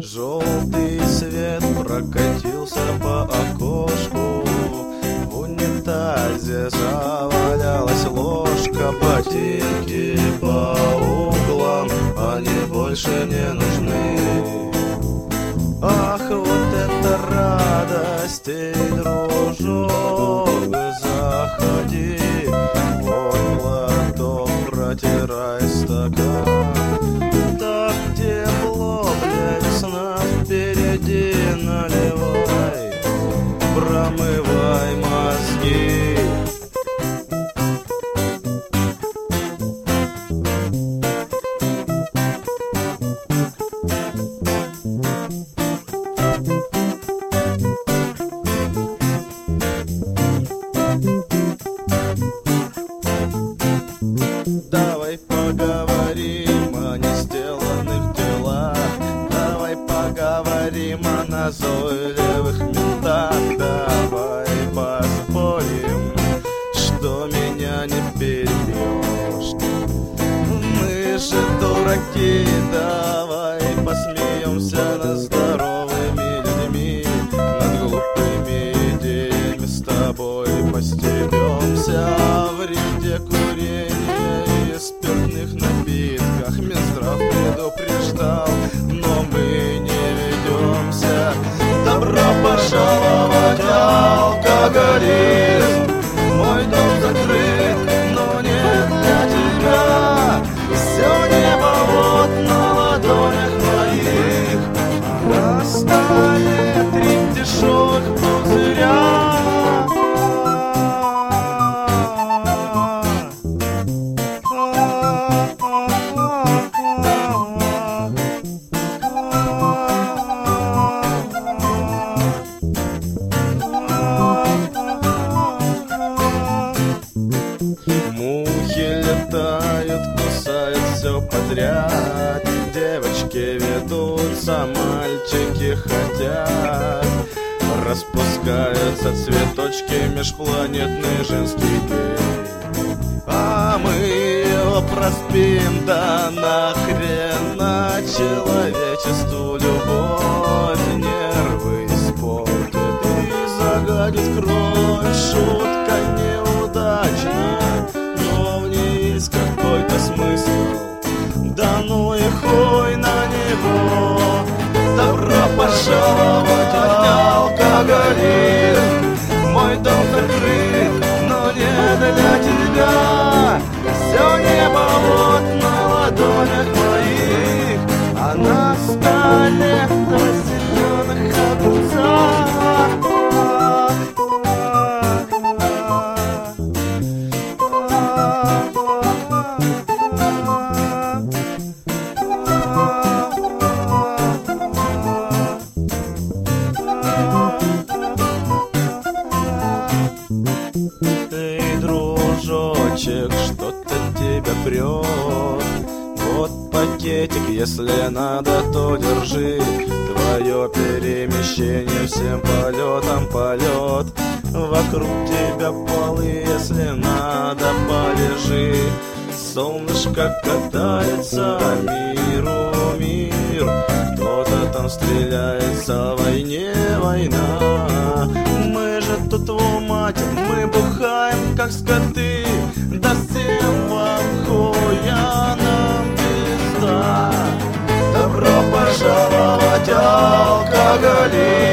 Желтый свет прокатился по окошку. В унитазе завалялась ложка Ботинки по больше не нужны. Ах, вот это радость, эй, дружок Заходи, вот платок, протирай стакан. Так тепло, бля, весна впереди наливай. Промывай назойливых ментах Давай поспорим, что меня не перебьешь. Мы же дураки, давай посмеемся над здоровыми людьми. Над глупыми идеями с тобой постебемся В вреде курения и спиртных напитках. Минздрав предупреждал, ведутся, мальчики хотят. Распускаются цветочки межпланетный женский гей А мы его проспим, да нахрена Человечеству любовь. Нервы испортит И загадит кровь, Добро пожаловать, алкоголизм. Мой дом закрыт, но не для тебя Эй, дружочек, что-то тебя прет Вот пакетик, если надо, то держи. Твое перемещение всем полетом полет Вокруг тебя полы, если надо, полежи. Солнышко катается, миру мир. Кто-то там стреляется, войне война. Мы же тут в ума, бухаем, как скоты. Да всем вам хуя нам пизда. Добро пожаловать, алкоголизм